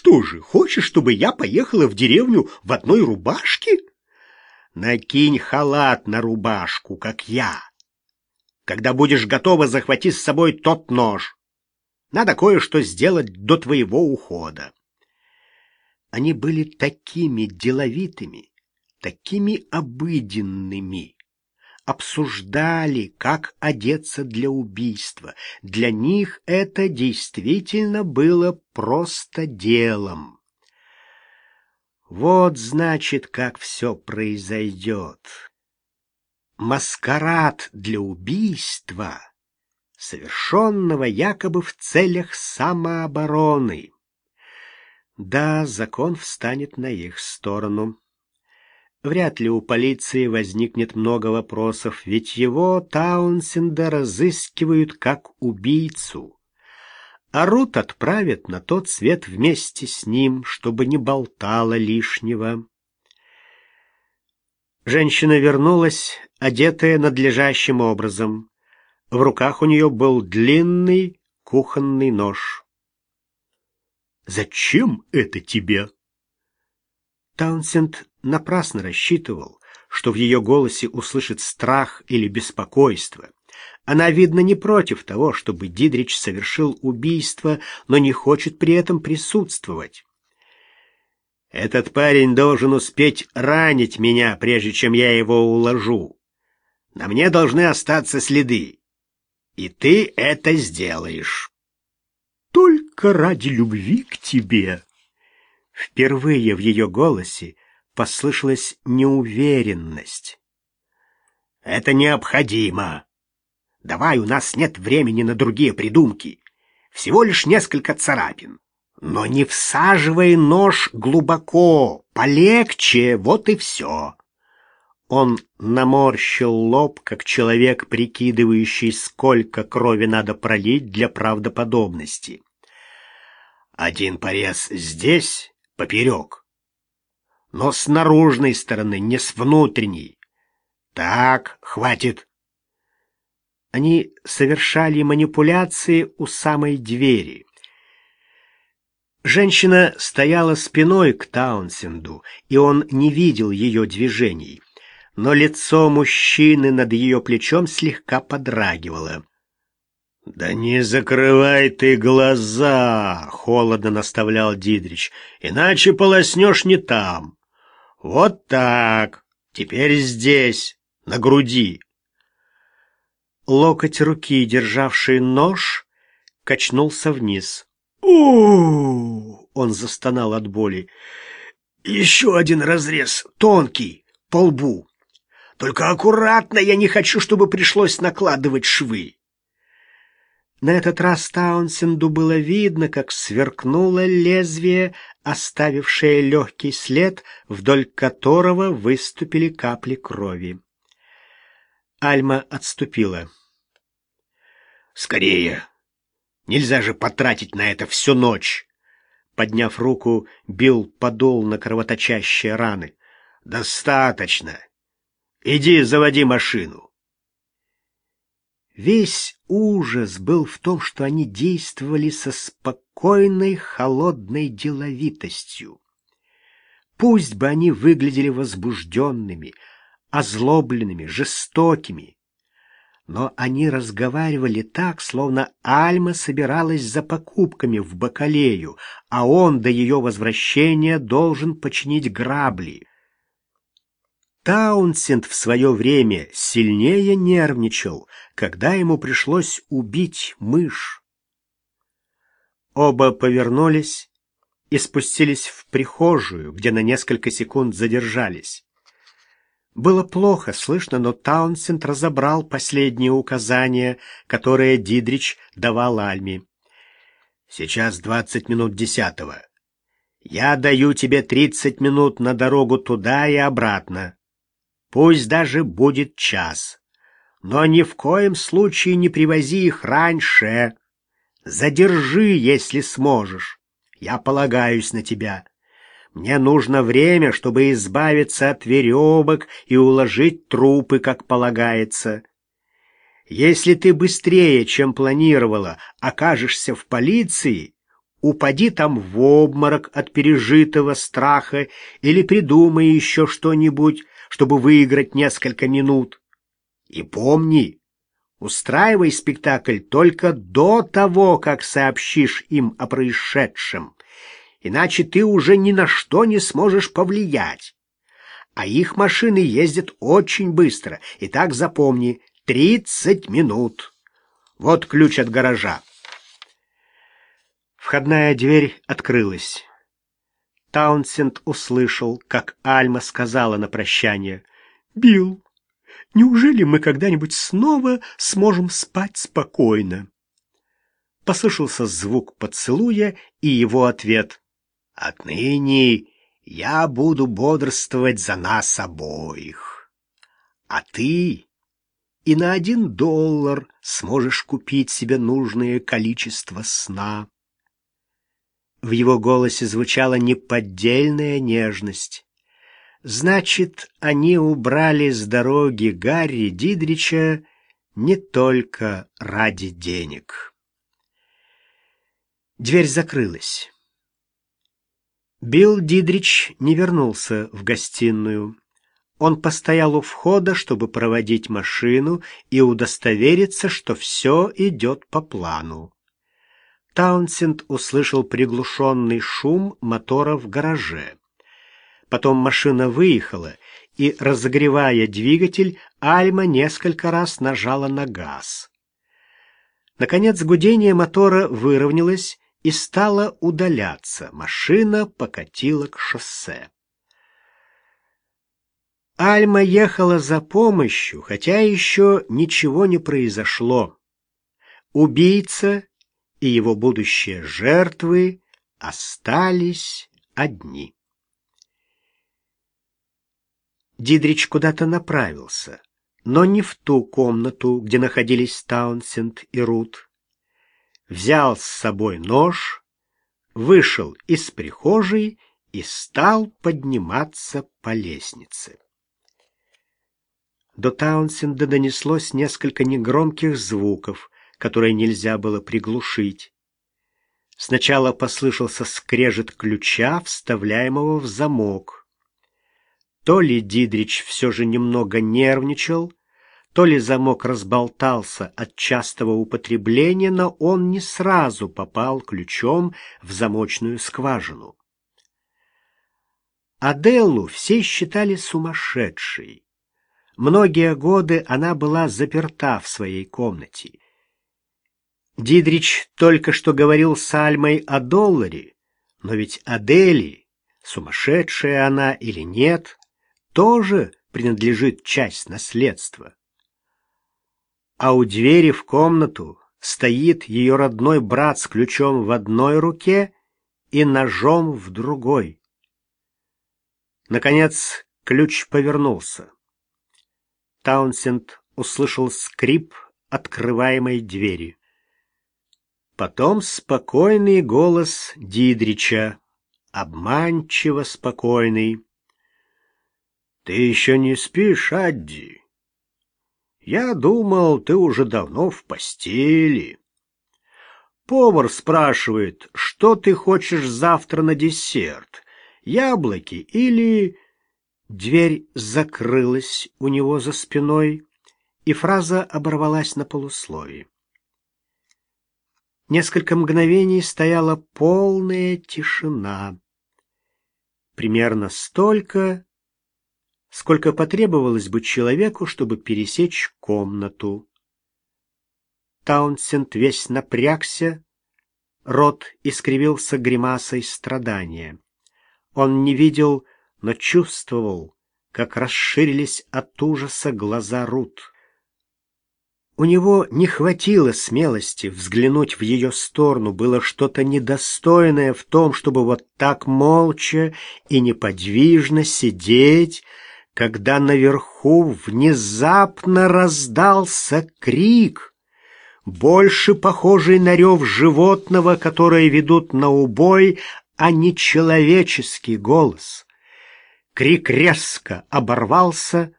что же, хочешь, чтобы я поехала в деревню в одной рубашке? Накинь халат на рубашку, как я. Когда будешь готова, захвати с собой тот нож. Надо кое-что сделать до твоего ухода. Они были такими деловитыми, такими обыденными. Обсуждали, как одеться для убийства. Для них это действительно было просто делом. Вот, значит, как все произойдет. Маскарад для убийства, совершенного якобы в целях самообороны. Да, закон встанет на их сторону. Вряд ли у полиции возникнет много вопросов, ведь его Таунсенда разыскивают как убийцу. А Рут отправят на тот свет вместе с ним, чтобы не болтала лишнего. Женщина вернулась, одетая надлежащим образом. В руках у нее был длинный кухонный нож. Зачем это тебе? Таунсенд напрасно рассчитывал, что в ее голосе услышит страх или беспокойство. Она, видно, не против того, чтобы Дидрич совершил убийство, но не хочет при этом присутствовать. Этот парень должен успеть ранить меня, прежде чем я его уложу. На мне должны остаться следы. И ты это сделаешь только ради любви к тебе. Впервые в ее голосе послышалась неуверенность. Это необходимо. Давай, у нас нет времени на другие придумки. Всего лишь несколько царапин. Но не всаживай нож глубоко, полегче, вот и все. Он наморщил лоб, как человек, прикидывающий, сколько крови надо пролить для правдоподобности. Один порез здесь, поперек, но с наружной стороны, не с внутренней. Так, хватит. Они совершали манипуляции у самой двери. Женщина стояла спиной к Таунсенду, и он не видел ее движений но лицо мужчины над ее плечом слегка подрагивало. «Да не закрывай ты глаза!» — холодно наставлял Дидрич. «Иначе полоснешь не там. Вот так. Теперь здесь, на груди». Локоть руки, державший нож, качнулся вниз. у Он застонал от боли. «Еще один разрез, тонкий, по лбу. Только аккуратно, я не хочу, чтобы пришлось накладывать швы. На этот раз Таунсенду было видно, как сверкнуло лезвие, оставившее легкий след, вдоль которого выступили капли крови. Альма отступила. «Скорее! Нельзя же потратить на это всю ночь!» Подняв руку, бил подол на кровоточащие раны. «Достаточно! Иди, заводи машину. Весь ужас был в том, что они действовали со спокойной, холодной деловитостью. Пусть бы они выглядели возбужденными, озлобленными, жестокими, но они разговаривали так, словно Альма собиралась за покупками в Бакалею, а он до ее возвращения должен починить грабли. Таунсенд в свое время сильнее нервничал, когда ему пришлось убить мышь. Оба повернулись и спустились в прихожую, где на несколько секунд задержались. Было плохо слышно, но Таунсенд разобрал последние указания, которые Дидрич давал Альме. «Сейчас двадцать минут десятого. Я даю тебе тридцать минут на дорогу туда и обратно. Пусть даже будет час. Но ни в коем случае не привози их раньше. Задержи, если сможешь. Я полагаюсь на тебя. Мне нужно время, чтобы избавиться от веревок и уложить трупы, как полагается. Если ты быстрее, чем планировала, окажешься в полиции, упади там в обморок от пережитого страха или придумай еще что-нибудь, чтобы выиграть несколько минут. И помни, устраивай спектакль только до того, как сообщишь им о происшедшем, иначе ты уже ни на что не сможешь повлиять. А их машины ездят очень быстро, и так запомни, тридцать минут. Вот ключ от гаража. Входная дверь открылась. Таунсенд услышал, как Альма сказала на прощание. «Билл, неужели мы когда-нибудь снова сможем спать спокойно?» Послышался звук поцелуя и его ответ. «Отныне я буду бодрствовать за нас обоих. А ты и на один доллар сможешь купить себе нужное количество сна». В его голосе звучала неподдельная нежность. Значит, они убрали с дороги Гарри Дидрича не только ради денег. Дверь закрылась. Билл Дидрич не вернулся в гостиную. Он постоял у входа, чтобы проводить машину и удостовериться, что все идет по плану. Таунсенд услышал приглушенный шум мотора в гараже. Потом машина выехала, и, разогревая двигатель, Альма несколько раз нажала на газ. Наконец гудение мотора выровнялось и стало удаляться. Машина покатила к шоссе. Альма ехала за помощью, хотя еще ничего не произошло. Убийца и его будущие жертвы остались одни. Дидрич куда-то направился, но не в ту комнату, где находились Таунсенд и Рут. Взял с собой нож, вышел из прихожей и стал подниматься по лестнице. До Таунсенда донеслось несколько негромких звуков, которое нельзя было приглушить. Сначала послышался скрежет ключа, вставляемого в замок. То ли Дидрич все же немного нервничал, то ли замок разболтался от частого употребления, но он не сразу попал ключом в замочную скважину. Аделлу все считали сумасшедшей. Многие годы она была заперта в своей комнате. Дидрич только что говорил с Альмой о долларе, но ведь Адели, сумасшедшая она или нет, тоже принадлежит часть наследства. А у двери в комнату стоит ее родной брат с ключом в одной руке и ножом в другой. Наконец ключ повернулся. Таунсенд услышал скрип открываемой двери. Потом спокойный голос Дидрича, обманчиво спокойный. «Ты еще не спишь, Адди? Я думал, ты уже давно в постели». Повар спрашивает, что ты хочешь завтра на десерт, яблоки или... Дверь закрылась у него за спиной, и фраза оборвалась на полусловии. Несколько мгновений стояла полная тишина. Примерно столько, сколько потребовалось бы человеку, чтобы пересечь комнату. Таунсенд весь напрягся, рот искривился гримасой страдания. Он не видел, но чувствовал, как расширились от ужаса глаза Рут. У него не хватило смелости взглянуть в ее сторону, было что-то недостойное в том, чтобы вот так молча и неподвижно сидеть, когда наверху внезапно раздался крик, больше похожий на рев животного, которое ведут на убой, а не человеческий голос. Крик резко оборвался,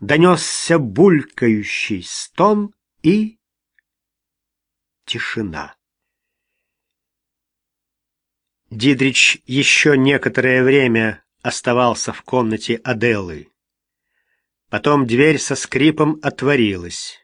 донесся булькающий стон и тишина. Дидрич еще некоторое время оставался в комнате Аделлы. Потом дверь со скрипом отворилась.